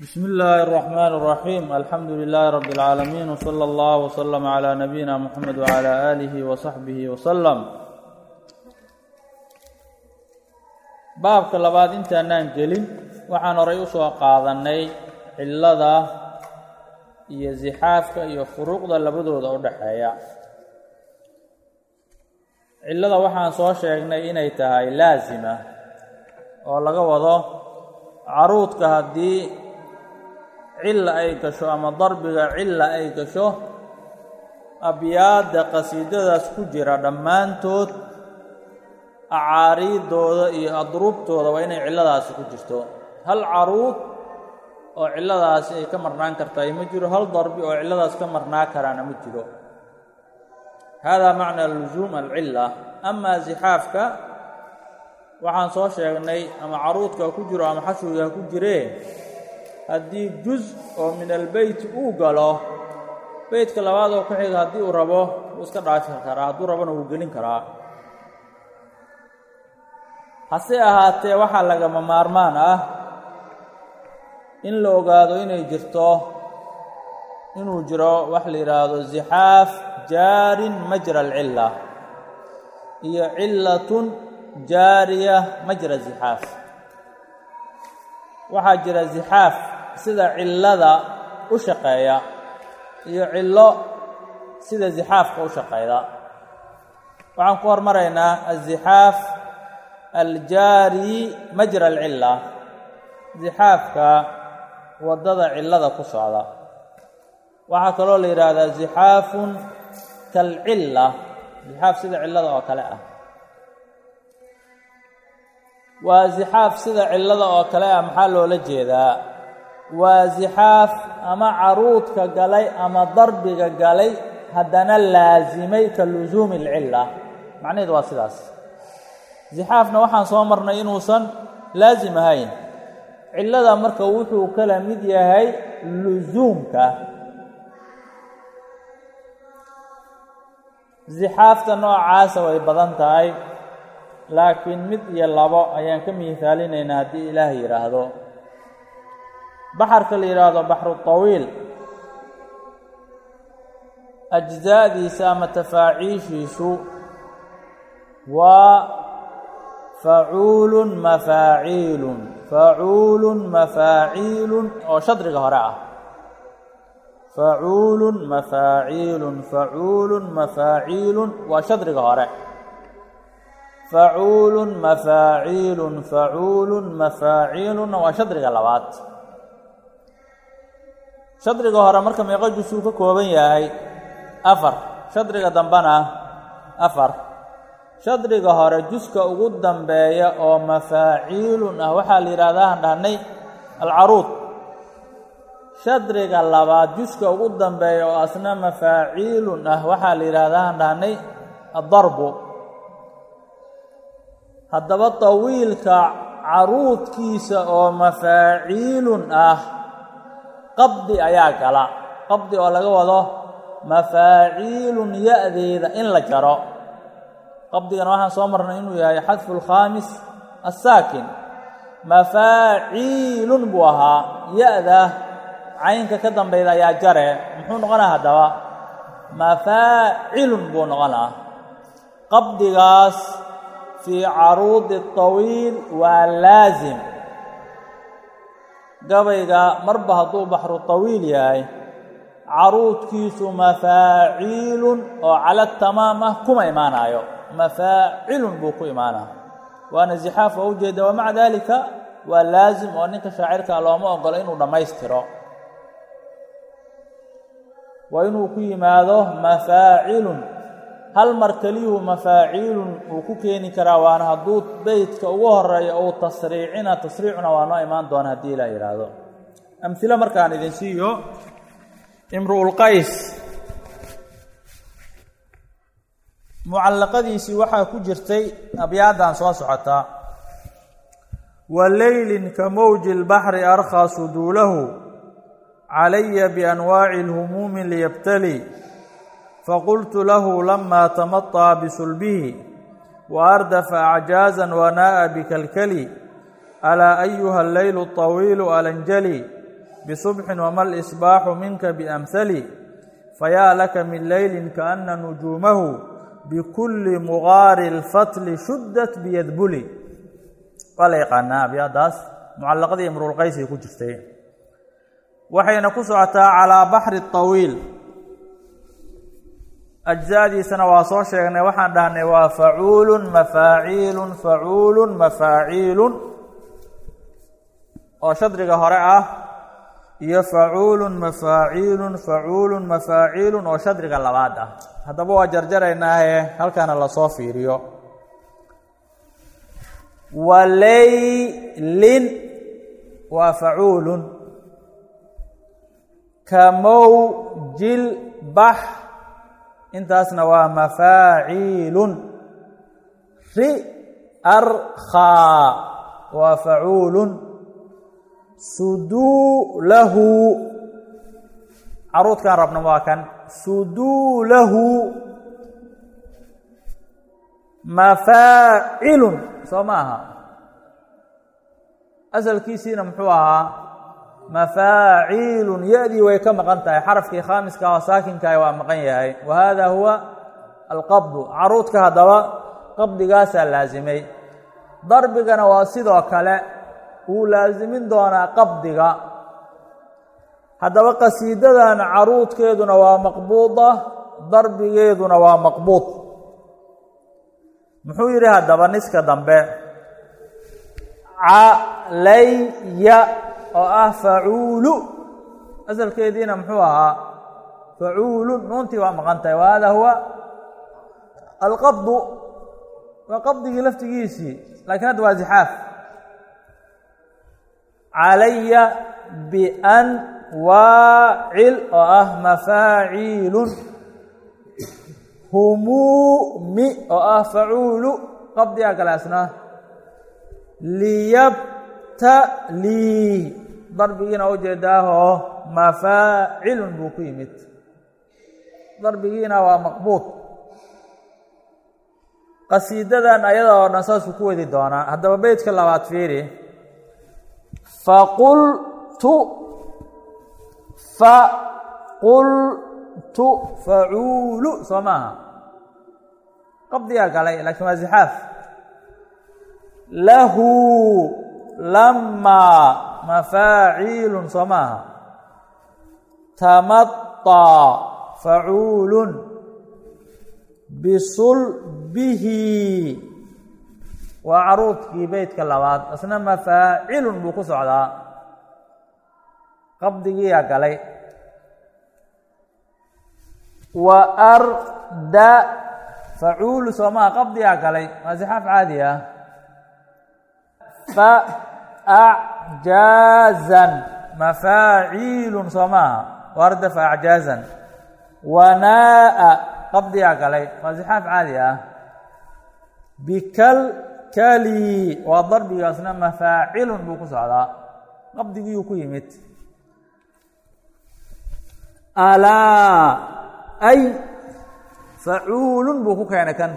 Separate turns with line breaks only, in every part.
بسم الله الرحمن الرحيم الحمد لله رب العالمين وصلى الله وسلم على نبينا محمد وعلى آله وصحبه وسلم baabka labaad intaanaan gelin waxaan horay u soo qaadannay cillada iyo sixaafka iyo furuuqda labadooda u dhaxeeya cillada waxaan soo sheegnay inay tahay laasima oo laga wado caruudka haddii cilla ay gasho ama darbiga cilla ay gasho abyaadda qasiidadaas ku jira dhammaantood acaariidooda iyo adruubtooda waa inay cilladaasi ku jirto. Hal caruud oo cilladaasi ay ka marnaan kartaa ma jiro hal darbi oo cilladaas ka marnaa karaana ma jiro. Hada macna lusuum alcilla. Amaa sixaafka waxaan soo sheegnay ama caruudka ku jiro ama xashwiga ku jiree haddii juz oo min albeyt uu galo beytka labaad oo ku xiga haddii uu rabo wuu iska dhaafi karaa hadduu rabona wuu gelin karaa. Hase ahaatee waxaa lagama maarmaan ah in la ogaado inay jirto inuu jiro wax la yidhaahdo zixaaf jaarin majra alcilla iyo cillatun jaariya majra zixaaf waxaa jira zixaaf sida cillada u shaqeeya iyo cillo sida zixaafka u shaqeyda waxaan ku hormaraynaa azixaaf aljaari majra alcilla. Zixaafka waddada cillada ku socda. Waxaa kaloo la yidhaahdaa zixaafun kalcilla. Zixaaf sida cillada oo kale ah. Waa zixaaf sida cillada oo kale ah maxaa loola jeedaa waa zixaaf ama caruudka galay ama darbiga galay haddana laasimay ka lusuumi alcilla. Macnaheedu waa sidaas. Zixaafna waxaan soo marnay inuusan laasim ahayn. Cillada marka wuxuu kala mid yahay lusuumka zixaafta noocaasa way badan tahay laakiin mid iyo labo ayaan ka miisaalinaynaa haddii ilaah yidhaahdo baxarka la yidhaahdo baxru tawiil. Ajzaadiisa ama tafaaciishiisu waa facuulun mafaaciilun facuulun mafaaciilun oo shadriga hore ah. Facuulun mafaaciilun facuulun mafaaciilun waa shadriga hore. Facuulun mafaaciilun facuulun mafaaciilunna waa shadriga labaad shadriga hore marka meeqo jusuu ka kooban yahay afar. Shadriga dambena afar. Shadriga hore juska ugu dambeeya oo mafaaciilun ah waxaa la yidhahdaa aan dhahnay alcaruud. Shadriga labaad juska ugu dambeeya oo asna mafaaciilun ah waxaa la yidhahdaa aan dhahnay addarbu. Haddaba tawiilka caruudkiisa oo mafaaciilun ah qabdi ayaa gala. Qabdi oo laga wado mafaaciilun ya-deeda in la jaro qabdigana waxaan soo marnay inuu yahay xadfu lkhaamis assaakin. Mafaaciilun buu ahaa. Ya-da caynka ka dambayda ayaa jare. Muxuu noqonaa haddaba? Mafaacilun buu noqonaa. Qabdigaas fii caruudi tawiil waa laasim gabayga marba hadduu baxru tawiil yahay caruudkiisu mafaaciilun oo cala tamaam ah kuma imaanaayo. Mafaacilun buu ku imaanaa. Waana zixaaf oo ujeeda wamaca daalika waa laasim oo ninka shaacirka looma ogolo inuu dhammaystiro. Waa inuu ku yimaado mafaacilun hal mar keliyuhu mafaaciilun uu ku keeni karaa waana hadduu beytka ugu horeeyo uu tasriicina tasriicuna waa noo imaan doona haddii ilaa yidhaahdo amhilo markaan idin siiyo imru'ulqays mucallaqadiisii waxaa ku jirtay abyaaddan soo socotaa wa leylin ka mowji lbaxri arkhaa suduulahu calaya bianwaaci lhumuumi liyabtali faqultu lahu lama tamaطaa bisulbihi waardafa acjaazan wanaa'a bikalkali alaa ayuha alleylu طawiilu alanjali bisubxin wama lisbaaxu minka biamhali fayaa laka min leylin kaana nujuumahu bikulli mugaari lfatli shuddat biyadbuli waa la yaqaanaa abyaadaas mucallaqadii imrulqaysay ku jirtay waxayna ku socotaa calaa baxri طawiil ajzaadiisana waa soo sheegnay waxaan dhahnay waa facuulun mafaaciilun facuulun mafaaciilun. Oo shadriga hore ah iyo facuulun mafaaciilun facuulun mafaaciilun oo shadriga labaad ah. Haddaba waa jarjaraynaaye halkaana la soo fiiriyo. Walaylin waa facuulun kamowjil bax intaasna waa mafaaciilun ri arkhaa waa facuulun. Suduulahu caruudkaan rabna waa kan. Suduulahu mafaacilun soo ma aha? Asalkiisiina muxuu ahaa mafaaciilun ya-dii way ka maqan tahay. Xarafkii khaamiska oo saakinkaah waa maqan yahay. Wa hada huwa alqabdu. Caruudka haddaba qabdigaasaa laasimay darbigana waa sidoo kale wuu laasimin doonaa qabdiga. Haddaba qasiidadan caruudkeeduna waa maqbuuda darbigeeduna waa maqbuud. Muxuu yidhi haddaba niska dambe calaya oo ah facuulu. Asalkeediina muxuu ahaa facuulun nuuntii waa maqan tahay huwa alqabdu. Waa qabdigii laftigiisii. Lakiin hadda waa zixaaf. Calaya bian waacil oo ah mafaaciilun humuumi oo ah facuulu. Qabdigaa kaleasna liyabtalii darbigiina ujeedaahoo mafaacilun buu ku yimid. Darbigiina waa maqbuud qasiidadan ayada oo dhan saasuu ku wadi doonaa. Haddaba beytka labaad fiiri. Faqultu faqultu facuulu soo maaha qabdigaa galay laakiin waa zixaaf. Lahu lamaa mafaaciilun soo maaha tamaطaa facuulun bisulbihi waa caruudkii beytka labaad isna mafaacilun buu ku socdaa qabdigiiyaa galay. Wa arda facuulu soo maha qabdigaa galay waa caadi ah acjaazan mafaaciilun soo maaha warda fa acjaazan wanaa'a. Qabdigaa galay. Waa sixaaf caadi ah. Bikalkali waa darbigaasna mafaacilun buu ku socdaa. Qabdigiyuu ku yimid. Alaa. Ay facuulun buu ku keenay kan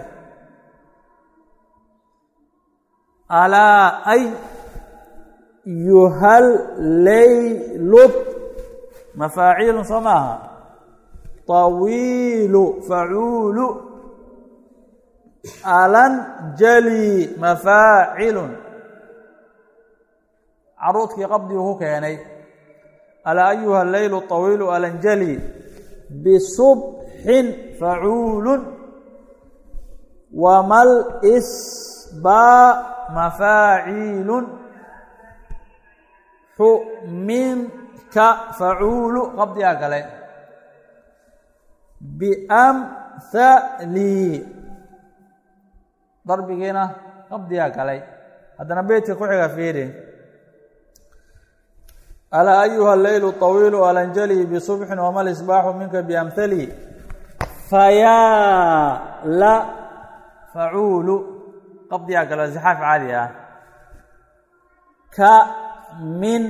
yuhal laylub mafaaciilun soo maaha. طawiilu facuulu. Alanjali mafaacilun. Caruudkii qabdiguu ku keenay. Alaa ayuha leylu طawiilu alanjali bisubxin facuulun. Wamal sbaa mafaaciilun xuminka facuulu qabdigaa galay. Biamhali darbigiina qabdigaa galay. Haddana beytka ku xiga fiiri. Alaa ayuha leylu طawiilu alanjali bisubxin wama lisbaaxu minka biamhali fayaa la facuulu qabdigaa galo zixaaf caadi ah min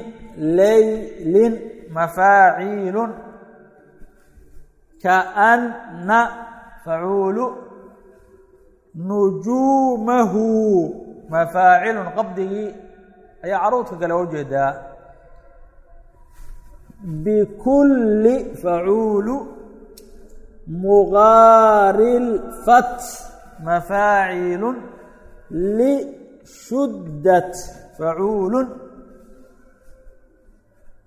leylin mafaaciilun kaana facuulu nujuumahu mafaacilun. Qabdigii ayaa caruudka kale u jeedaa. Bikulli facuulu mugaari lfat mafaaciilun lishuddat facuulun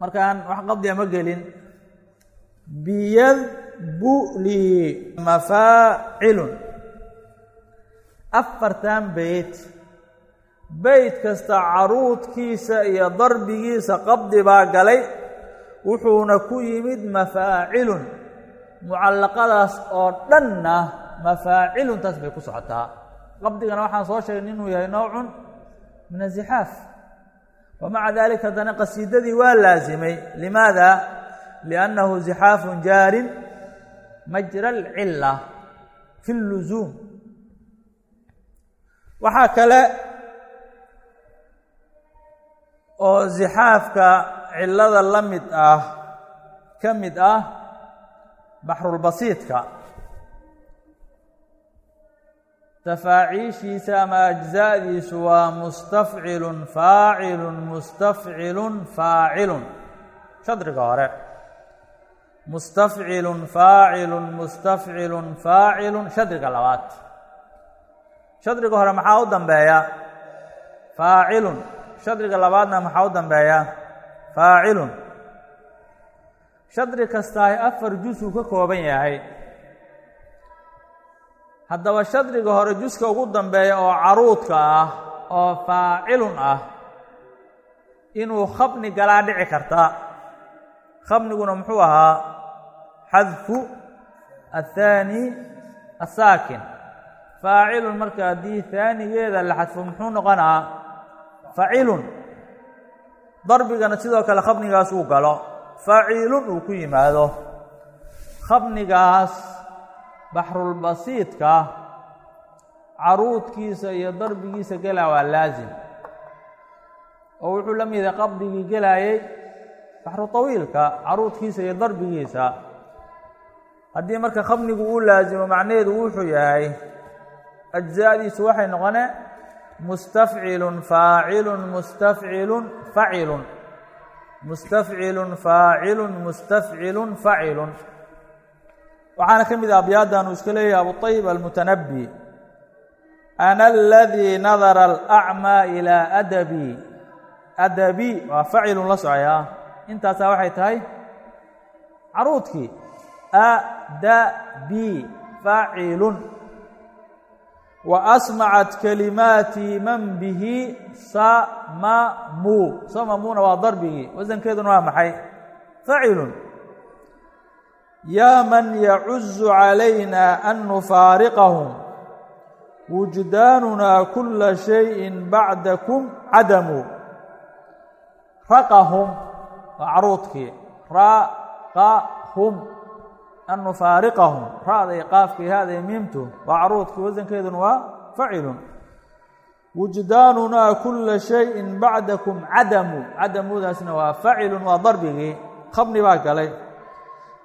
markaan wax qabdiya ma gelin biyadbuli mafaacilun. Afartan beyt. Beyt kasta caruudkiisa iyo darbigiisa qabdi baa galay wuxuuna ku yimid mafaacilun. Mucallaqadaas oo dhanna mafaaciluntaas bay ku socotaa. Qabdigana waxaan soo sheegnay inuu yahay nowcun min azixaaf wamaca dalika haddana qasiidadii waa laasimay limaada? Liannahu zixaafun jaarin. Majra alcila fi اlluzuum waxaa kale oo zixaafka cilada la mid ah ka mid ah baxrulbasiidka tafaaciishiisa ama ajza'diisu waa mustafcilun faacilun mustafcilun faacilun shadriga hore mustafcilun faacilun mustafcilun faacilun shadriga labaad shadriga hore maxaa u dambeeya faacilun shadriga labaadna maxaa u dambeeya faacilun shadri kastaahi afar jusuu ka kooban yahay haddaba shadriga hore juska ugu dambeeya oo caruudka ah oo faacilun ah inuu khabni galaa dhici karta. Khabniguna muxuu ahaa xadfu athaani asaakin. Faacilun marka haddii haanigeeda la xadfo muxuu noqonaa facilun darbigana sidoo kale khabnigaas uu galo. Faciilun uu ku yimaado. Khabnigaas baxrulbasiidka caruudkiisa iyo darbigiisa gelaa waa laasim oo wuxuu la mida qabdigii gelaayay baxru tawiilka caruudkiisa iyo darbigiisa. Haddii marka khabnigu uu laasimo macnaheedu wuxuu yahay ajzaadiisu waxay noqone mustafcilun faacilun mustafcilun facilun mustafcilun faacilun mustafcilun facilun waxaana ka mid ah abyaaddan uu iska leeyahay abuطayib almutanabbi. Ana aladii nadara alacmaa ilaa adabi. Adabi waa facilun la socoyaa intaasaa waxay tahay caruudkii adabi facilun wa asmacat kalimaatii man bihi samamu. Samamuna waa darbigii wasankeeduna waa maxay? Facilun yaa man yacuzu calayna an nufaariqahum wujdaanuna kula shayin bacdakum cadamu raqahum waa caruudkii raqahum an nufaariqahum. Ra'day qaafkii haaday miimtu waa caruudkii wasankeeduna waa facilun wujdaanuna kula shayin bacdakum cadamu cadamudaasna waa facilun waa darbigii khabni baa galay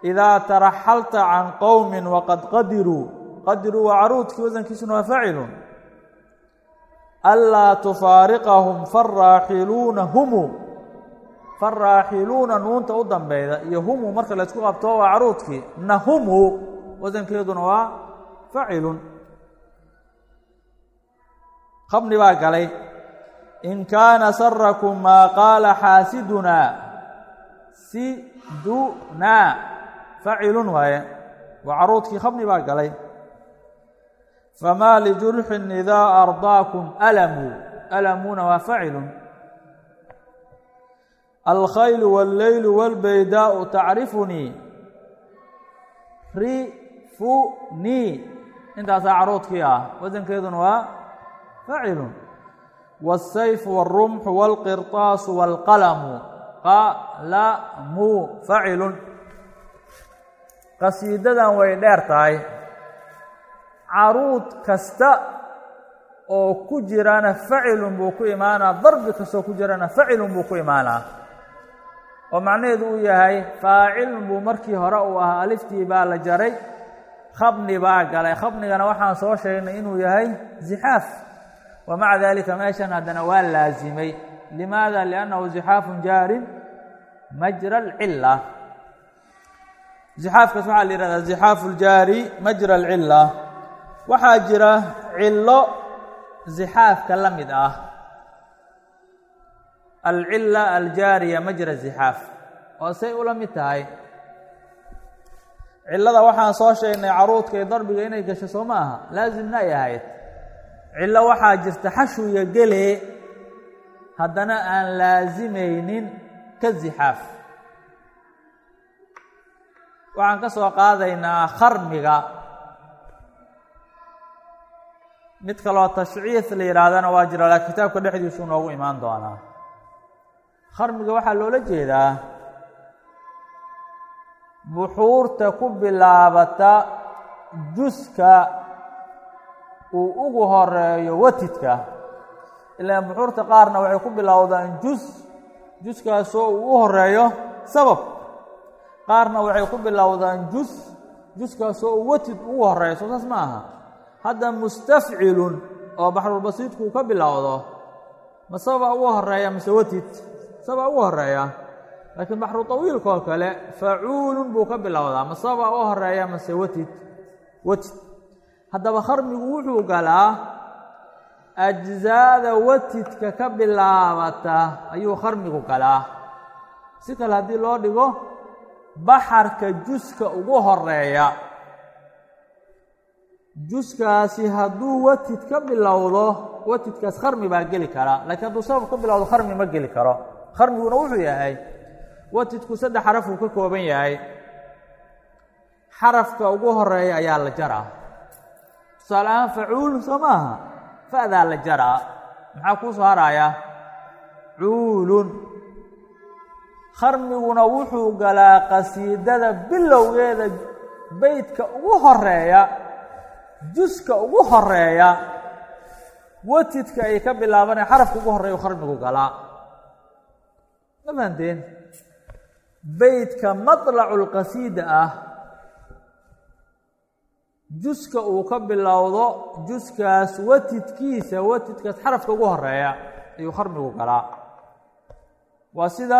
idaa taraxalta can qowmin waqad qadiruu qadiruu waa caruudkii wasankiisuna waa facilun anlaa tufaariqahum faraaxiluuna humu. Faraaxiluuna nuunta u dambeyda iyo humu marka la ysku qabto waa caruudkii nahumu wasankeeduna waa facilun khabni baa galay in kaana sarakum maa qaala xaasidunaa. Sidunaa facilun waaye waa caruudkii khabni baa galay famaa lijurxin idaa ardaakum alamu alamuna waa facilun alkhaylu wاlleylu wاlbaydaau tacrifunii rifunii intaasaa caruudkii ah wasankeeduna waa facilun wالsayfu wاlrumxu wاlqirطaasu wاlqalamu qalamu facilun qasiidadan way dheer tahay. Caruud kasta oo ku jirana facilun buu ku imaanaa darbi kastoo ku jirana facilun buu ku imaanaa. Oo macnaheedu uu yahay faacilun buu markii hore uu ahaa aliftii baa la jaray khabni baa galay. Khabnigana waxaan soo sheegnay inuu yahay zixaaf wa maca dalika meeshan haddana waa laasimay limaada? Liannahu zixaafun jaarin majra alcila zixaafkaas waxaa la yihahdaa zixaafu ljaari majra alcila waxaa jira cilo zixaafka la mid ah. Alcila aljaariya majra zixaaf oo say ula mid tahay. Cilada waxaan soo sheegnay caruudka iyo darbiga inay gasho soo ma aha laasimna ay ahayd. Cillo waxaa jirta xashuya gelee haddana aan laasimaynin ka zixaaf waxaan ka soo qaadaynaa kharmiga. Mid kaloo tashciis la yidhaahdana waa jira laakiin kitaabka dhexdiisuu noogu imaan doonaa. Kharmiga waxaa loola jeedaa buxuurta ku bilaabata juska uu ugu horeeyo watidka. Ilaan buxuurta qaarna waxay ku bilowdaan jus juskaasoo uu u horeeyo sabab qaarna waxay ku bilowdaan jus juskaasoo watid ugu horeeyo soo saas ma aha. Hadda mustafcilun oo baxrulbasiidkuu ka bilowdo ma sababa ugu horreeya mase watid sababa ugu horreeya laakiin baxru tawiilka oo kale facuulun buu ka bilowdaa ma sababa u horreeya mase watid watid haddaba kharmigu wuxuu galaa ajzaada watidka ka bilaabata ayuu kharmigu galaa. Si kale haddii loo dhigo baxarka juska ugu horreeya juskaasi hadduu watid ka bilowdo watidkaas kharmi baa geli karaa laakiin hadduu sabab ka bilowdo kharmi ma geli karo. Kharmiguna wuxuu yahay watidku saddex xaraf uu ka kooban yahay. Xarafka ugu horreeya ayaa la jaraa. Tusaale ahaan facuulun soo maaha fa'daa la jaraa. Maxaa kuu soo haraya cuulun kharmiguna wuxuu galaa qasiidada bilowgeeda beydka ugu horreeya juska ugu horreeya watidka ay ka bilaabanaya xarafka ugu horreeya u kharmigu galaa. Ma fahanteen beydka maطlacu lqasiida ah juska uu ka bilowdo juskaas watidkiisa watidkaas xarafka ugu horreeya ayuu kharmigu galaa. Waa sida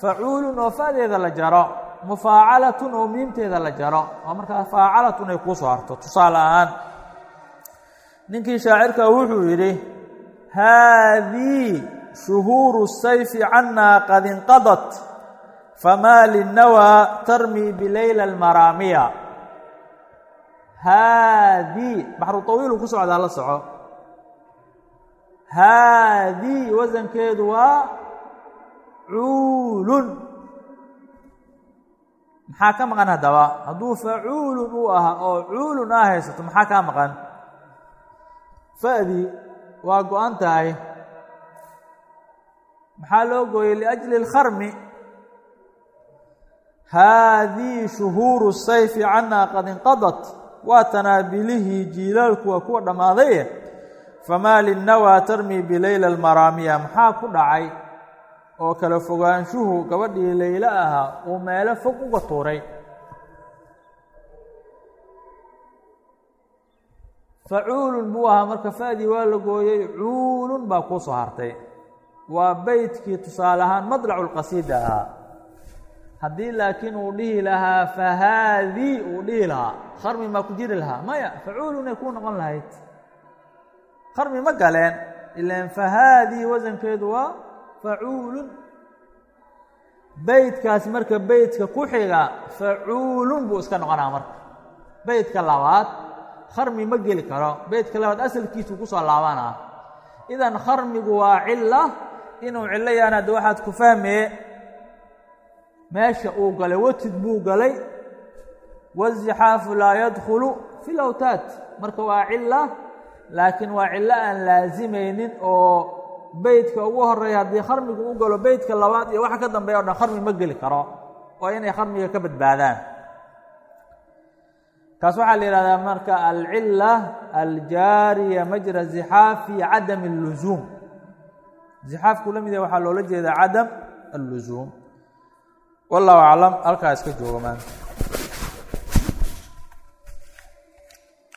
facuulun oo fa'deeda la jaro mufaacalatun oo miimteeda la jaro oo markaa faacalatun ay kuu soo harto tusaale ahaan ninkii shaacirka wuxuu yidhi haadii shuhuuru sayfi cannaa qad inqadat famaa linnawaa tarmii bileyla almaraamiya. Haadii baxru tawiiluu ku socdaa la soco. Haadii wasankeedu waa cuulun maxaa ka maqan haddaba hadduu facuulun uu ahaa oo cuulun aa haysato maxaa kaa maqan? Fa'dii waa go-an tahay. Maxaa loo gooyey liajli اlkharmi haadii shuhuuru sayfi cannaa qad inqadat waa tanaabilihii jiilaalku waa kuwa dhammaaday. Famaa linnawaa tarmii bileyla almaraamiya maxaa ku dhacay oo kala fogaanshuhu gabadhii leylo ahaa uu meelo fog uga tuuray. Facuulun buu ahaa marka fa'dii waa la gooyey cuulun baa kuu soo hartay. Waa beydkii tusaale ahaan madlacu lqasiida ahaa. Haddii laakiin uu dhihi lahaa fahaadii uu dhihi lahaa. Kharmi maa ku jiri lahaa. Maya facuulunay kuu noqon lahayd. Kharmi ma galeen ilaan fahaadii wasankeedu waa facuulun. Beydkaas marka beydka ku xiga facuulun buu iska noqonaa marka. Beydka labaad kharmi ma geli karo. Beydka labaad asalkiisuu ku soo laabanaa. Idan kharmigu waa cila inuu cillo yahan hadda waxaad ku fahmee meesha uu galay watid buu galay. Wazixaafu laa yadkhulu fi lawtaad marka waa cila laakiin waa cillo aan laasimaynin oo beydka ugu horreeya haddii kharmigu u galo beydka labaad iyo waxa ka dambeeya o dhan kharmi ma geli karo. Waa inay kharmiga ka badbaadaan. Kaas waxaa la yihahdaa marka alcila aljaariya majra zixaaf fi cadam اlluzuum zixaafku la mid yahay waxaa loola jeedaa cadam alluzuum. Wallahu aclam halkaa iska jooga maanta